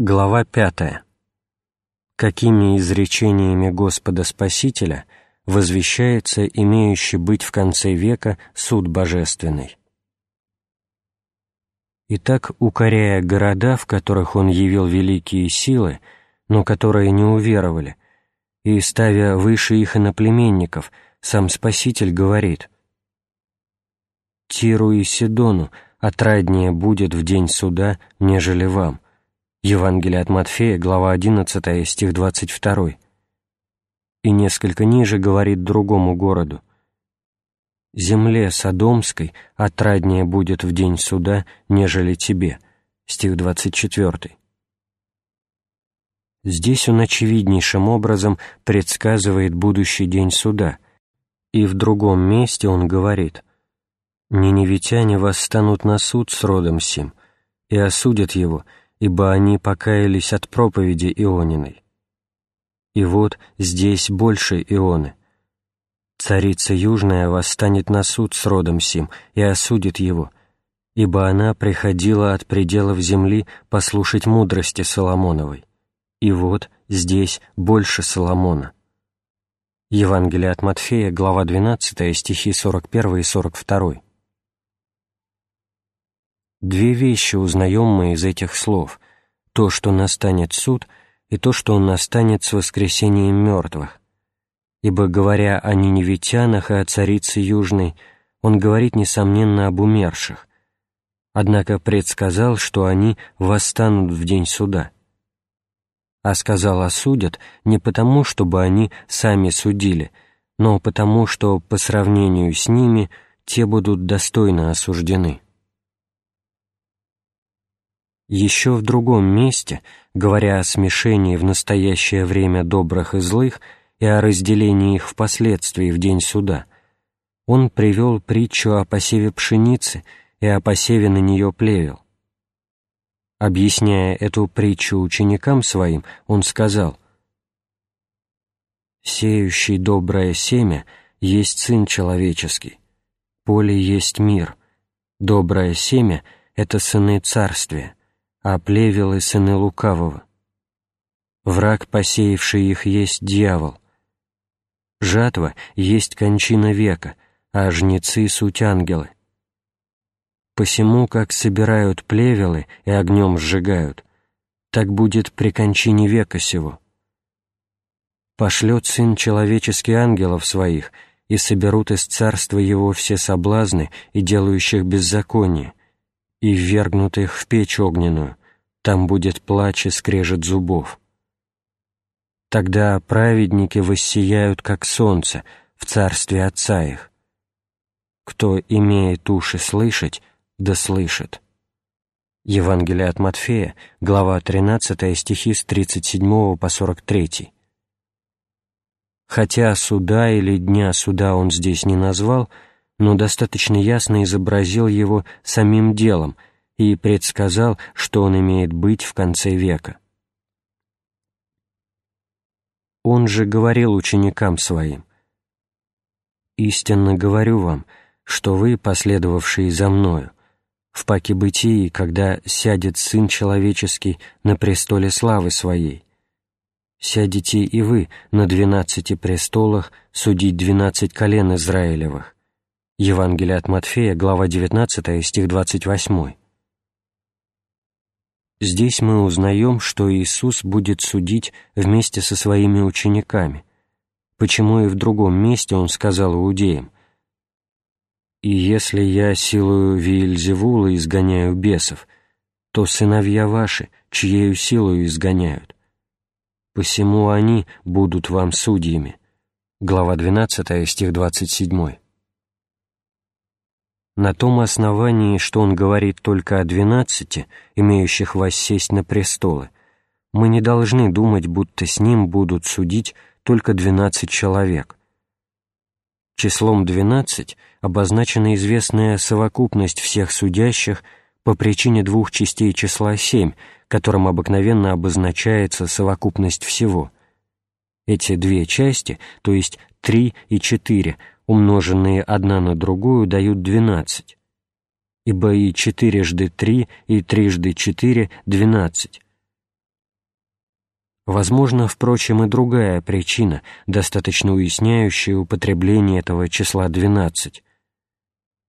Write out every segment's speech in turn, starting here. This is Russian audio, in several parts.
Глава 5. Какими изречениями Господа Спасителя возвещается имеющий быть в конце века суд божественный? Итак, укоряя города, в которых Он явил великие силы, но которые не уверовали, и ставя выше их иноплеменников, сам Спаситель говорит «Тиру и Сидону отраднее будет в день суда, нежели вам» Евангелие от Матфея, глава 11, стих 22. И несколько ниже говорит другому городу. «Земле Содомской отраднее будет в день суда, нежели тебе». Стих 24. Здесь он очевиднейшим образом предсказывает будущий день суда, и в другом месте он говорит «Ниневитяне восстанут на суд с родом сим, и осудят его, ибо они покаялись от проповеди Иониной. И вот здесь больше Ионы. Царица Южная восстанет на суд с родом сим и осудит его, ибо она приходила от пределов земли послушать мудрости Соломоновой. И вот здесь больше Соломона. Евангелие от Матфея, глава 12, стихи 41 и 42. Две вещи узнаем мы из этих слов — то, что настанет суд, и то, что он настанет с воскресением мертвых. Ибо, говоря о ниневитянах и о царице Южной, он говорит, несомненно, об умерших, однако предсказал, что они восстанут в день суда. А сказал осудят не потому, чтобы они сами судили, но потому, что по сравнению с ними те будут достойно осуждены. Еще в другом месте, говоря о смешении в настоящее время добрых и злых и о разделении их впоследствии в день суда, он привел притчу о посеве пшеницы и о посеве на нее плевел. Объясняя эту притчу ученикам своим, он сказал, «Сеющий доброе семя есть Сын Человеческий, поле есть мир, доброе семя — это сыны Царствия, а плевелы — сыны лукавого. Враг, посеявший их, есть дьявол. Жатва есть кончина века, а жнецы — суть ангелы. Посему, как собирают плевелы и огнем сжигают, так будет при кончине века сего. Пошлет Сын Человеческий ангелов своих, и соберут из царства Его все соблазны и делающих беззаконие, и ввергнут их в печь огненную, там будет плач и скрежет зубов. Тогда праведники воссияют, как солнце, в царстве Отца их. Кто имеет уши слышать, да слышит. Евангелие от Матфея, глава 13, стихи с 37 по 43. Хотя суда или дня суда он здесь не назвал, но достаточно ясно изобразил его самим делом и предсказал, что он имеет быть в конце века. Он же говорил ученикам своим, «Истинно говорю вам, что вы, последовавшие за Мною, в паке бытии, когда сядет Сын Человеческий на престоле славы Своей, сядете и вы на двенадцати престолах судить двенадцать колен Израилевых, Евангелие от Матфея, глава 19, стих 28. Здесь мы узнаем, что Иисус будет судить вместе со своими учениками, почему и в другом месте Он сказал иудеям, «И если я силою Виильзевула изгоняю бесов, то сыновья ваши, чьею силою изгоняют, посему они будут вам судьями». Глава 12, стих 27 на том основании, что он говорит только о двенадцати, имеющих воссесть на престолы, мы не должны думать, будто с ним будут судить только двенадцать человек. Числом двенадцать обозначена известная совокупность всех судящих по причине двух частей числа семь, которым обыкновенно обозначается совокупность всего. Эти две части, то есть три и четыре, умноженные одна на другую, дают двенадцать. Ибо и четырежды три, и трижды четыре — двенадцать. Возможно, впрочем, и другая причина, достаточно уясняющая употребление этого числа 12.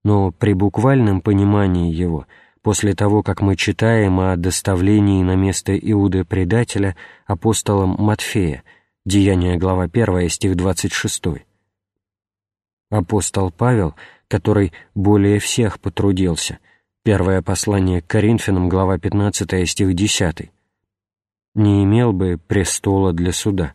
Но при буквальном понимании его, после того, как мы читаем о доставлении на место Иуды-предателя апостолом Матфея, Деяние глава 1, стих 26. Апостол Павел, который более всех потрудился, первое послание к Коринфянам, глава 15, стих 10, не имел бы престола для суда.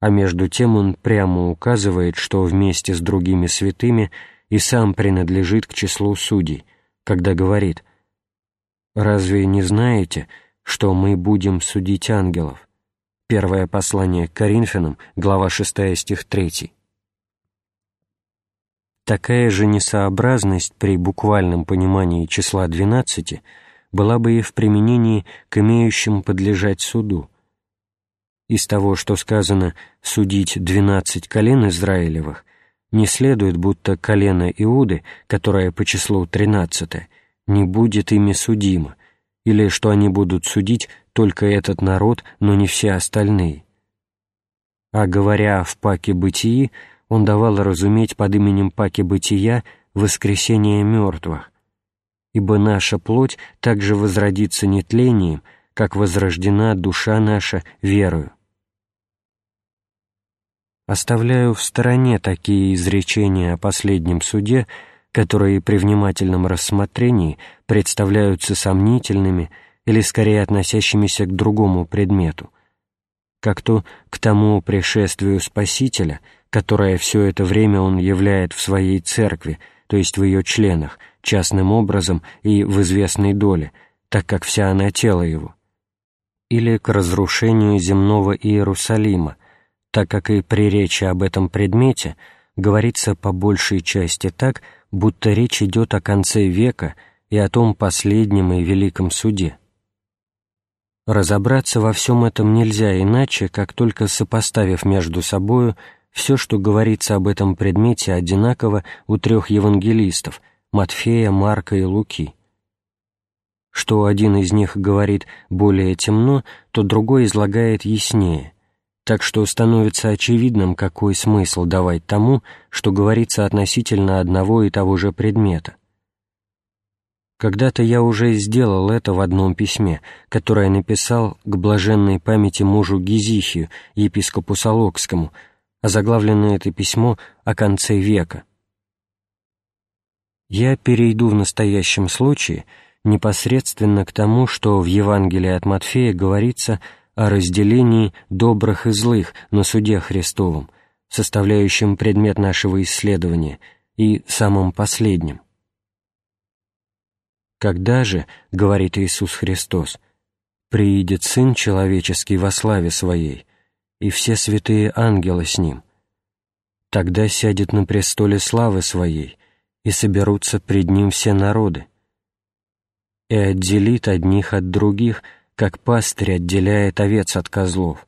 А между тем он прямо указывает, что вместе с другими святыми и сам принадлежит к числу судей, когда говорит «Разве не знаете, что мы будем судить ангелов?» Первое послание к Коринфянам, глава 6, стих 3. Такая же несообразность при буквальном понимании числа 12 была бы и в применении к имеющим подлежать суду. Из того, что сказано «судить двенадцать колен Израилевых», не следует, будто колено Иуды, которое по числу тринадцатое, не будет ими судимо, или что они будут судить только этот народ, но не все остальные. А говоря в паке бытии, он давал разуметь под именем паки бытия воскресение мертвых, ибо наша плоть также возродится нетлением, как возрождена душа наша верою. Оставляю в стороне такие изречения о последнем суде, которые при внимательном рассмотрении представляются сомнительными или скорее относящимися к другому предмету, как то к тому пришествию Спасителя, которое все это время он являет в своей церкви, то есть в ее членах, частным образом и в известной доле, так как вся она тело его, или к разрушению земного Иерусалима, так как и при речи об этом предмете говорится по большей части так, будто речь идет о конце века и о том последнем и великом суде. Разобраться во всем этом нельзя иначе, как только сопоставив между собою все, что говорится об этом предмете одинаково у трех евангелистов – Матфея, Марка и Луки. Что один из них говорит более темно, то другой излагает яснее, так что становится очевидным, какой смысл давать тому, что говорится относительно одного и того же предмета. Когда-то я уже сделал это в одном письме, которое написал к блаженной памяти мужу Гизихию, епископу Солокскому, заглавленное это письмо о конце века. Я перейду в настоящем случае непосредственно к тому, что в Евангелии от Матфея говорится о разделении добрых и злых на суде Христовом, составляющем предмет нашего исследования, и самым последним. Когда же, — говорит Иисус Христос, — приидет Сын Человеческий во славе Своей, и все святые ангелы с Ним, тогда сядет на престоле славы Своей, и соберутся пред Ним все народы, и отделит одних от других, как пастырь отделяет овец от козлов,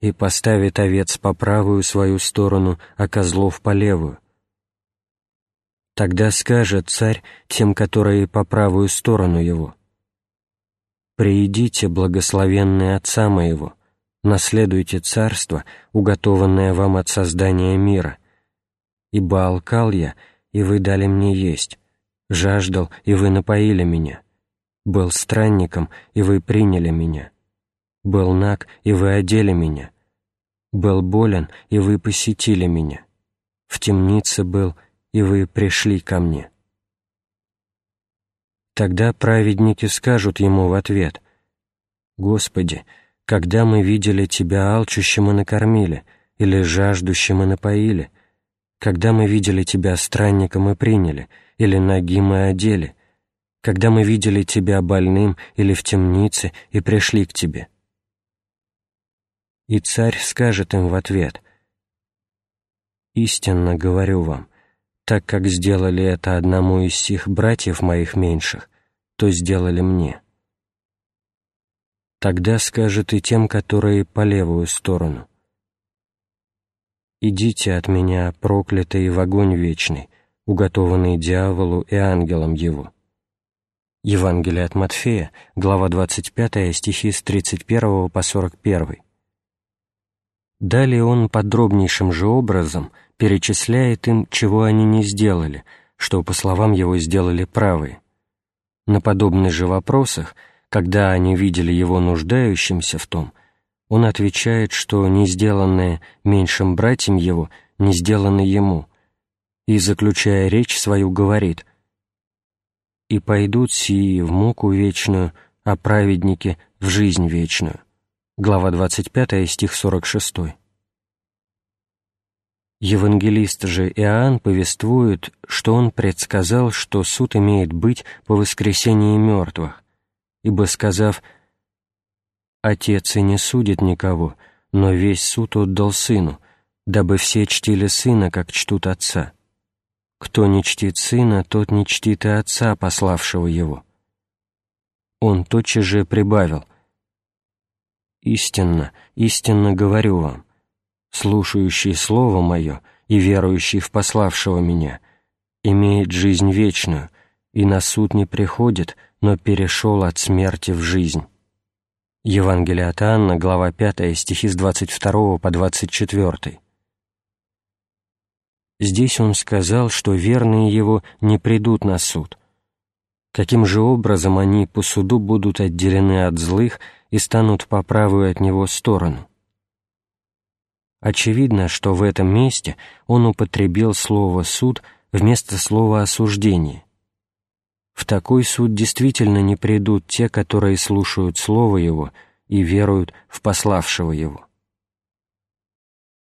и поставит овец по правую свою сторону, а козлов по левую, Тогда скажет царь тем, которые по правую сторону его, «Приидите, благословенные Отца моего, наследуйте царство, уготованное вам от создания мира. Ибо алкал я, и вы дали мне есть, жаждал, и вы напоили меня, был странником, и вы приняли меня, был наг, и вы одели меня, был болен, и вы посетили меня, в темнице был, и вы пришли ко мне». Тогда праведники скажут ему в ответ, «Господи, когда мы видели Тебя алчущим и накормили, или жаждущим и напоили, когда мы видели Тебя странником и приняли, или нагим и одели, когда мы видели Тебя больным или в темнице и пришли к Тебе». И царь скажет им в ответ, «Истинно говорю вам, так как сделали это одному из сих братьев моих меньших, то сделали мне. Тогда скажет и тем, которые по левую сторону. «Идите от меня, проклятые, в огонь вечный, уготованный дьяволу и ангелам его. Евангелие от Матфея, глава 25, стихи с 31 по 41. Далее он подробнейшим же образом перечисляет им, чего они не сделали, что, по словам его, сделали правые. На подобных же вопросах, когда они видели его нуждающимся в том, он отвечает, что не сделанное меньшим братьям его, не сделано ему, и, заключая речь свою, говорит «И пойдут сии в муку вечную, а праведники — в жизнь вечную». Глава 25, стих 46. Евангелист же Иоанн повествует, что он предсказал, что суд имеет быть по воскресении мертвых, ибо, сказав «Отец и не судит никого, но весь суд отдал Сыну, дабы все чтили Сына, как чтут Отца. Кто не чтит Сына, тот не чтит и Отца, пославшего Его». Он тотчас же прибавил «Истинно, истинно говорю вам, слушающий Слово Мое и верующий в пославшего Меня, имеет жизнь вечную, и на суд не приходит, но перешел от смерти в жизнь». Евангелие от Анна, глава 5, стихи с 22 по 24. Здесь он сказал, что верные его не придут на суд. Каким же образом они по суду будут отделены от злых и станут по правую от него сторону? Очевидно, что в этом месте он употребил слово «суд» вместо слова «осуждение». В такой суд действительно не придут те, которые слушают Слово Его и веруют в пославшего Его.